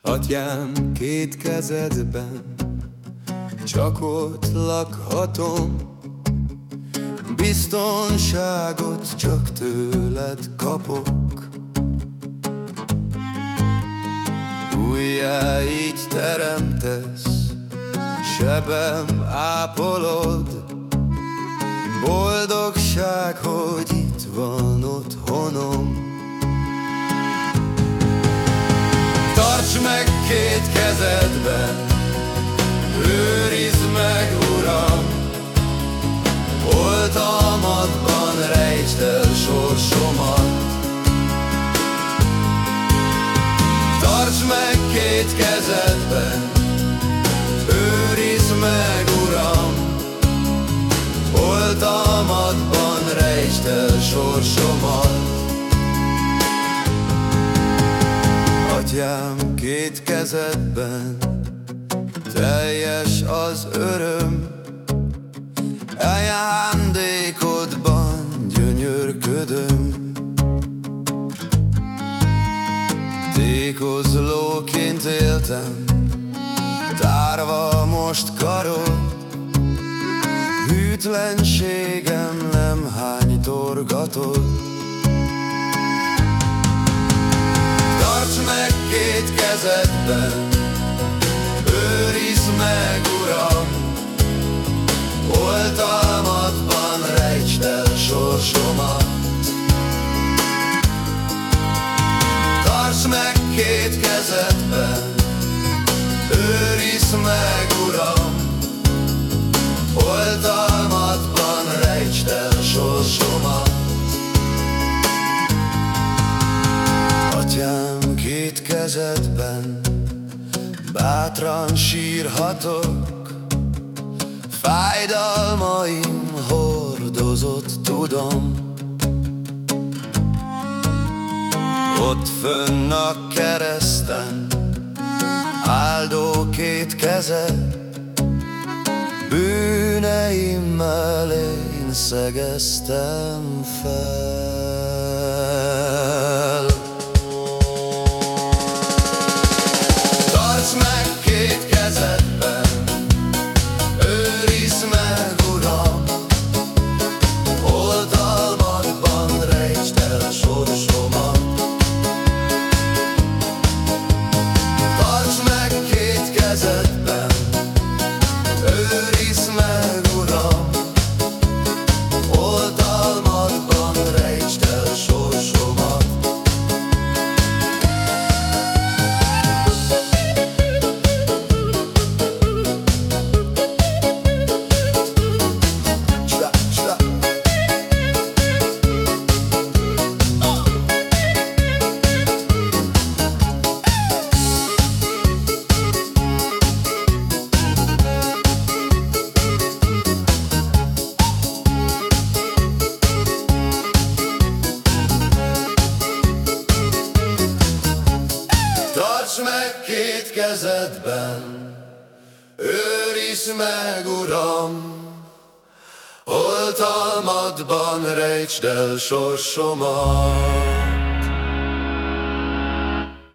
Atyám, két kezedben csak ott lakhatom. Biztonságot csak tőled kapok. Újjá így teremtesz Sebem ápolod. Boldogság, hogy itt van otthonom. Tarts meg két kezedben Őrizd meg, Uram. Oltalmadban rejtsd el sorsomat meg, Uram. Oltalmadban rejtsd el sorsomat. Atyám két kezedben Teljes az öröm. Ajándékodban gyönyörködöm. Tékozlóként éltem Tárva most karod Hűtlenségem nem hánytorgatod Tarts meg két kezedben Őrizd meg, Uram. Oltalmadban rejtsd el sorsomat. Tarts meg két kezedben kezedben Bátran sírhatok Fájdalmaim hordozott tudom. Ott fönn a kereszten Áldó két kezed Bűneimmel én szegeztem fel Tarts meg két kezedben, őrizd meg, Uram, Oltalmadban rejtsd el sorsomat.